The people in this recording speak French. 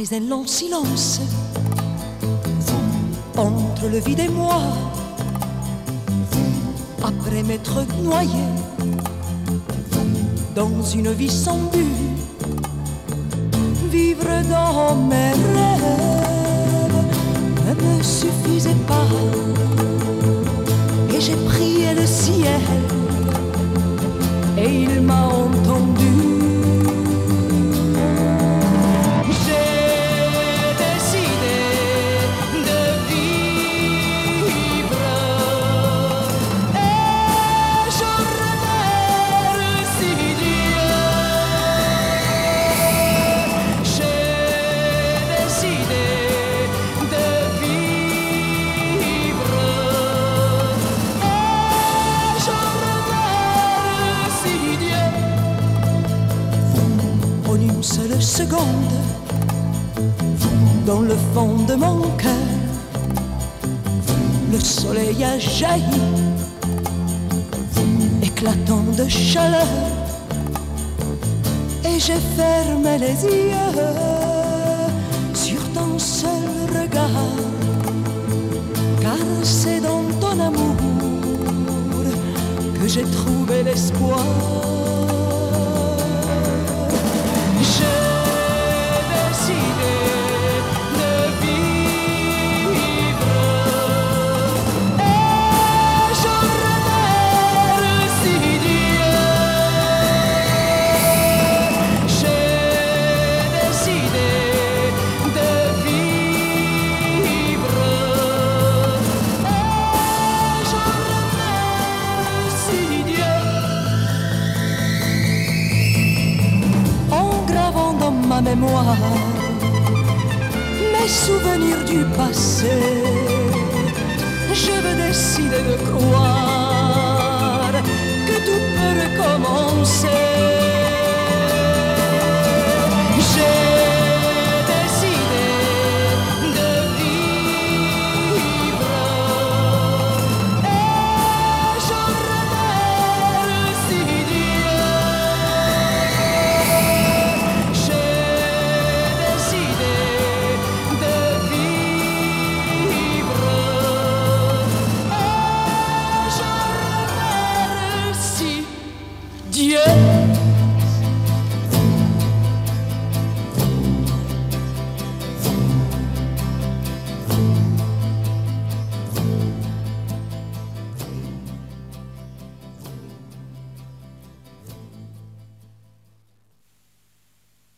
un long silence, entre le vide et moi, après m'être noyé dans une vie sans but, vivre dans mes rêves ne me suffisait pas. Et j'ai prié le ciel et il m'a entendu. Une seule seconde, dans le fond de mon cœur, le soleil a jailli, éclatant de chaleur, et j'ai fermé les yeux sur ton seul regard, car c'est dans ton amour que j'ai trouvé l'espoir. Mémoire mes souvenirs du passé. Je veux décider de croire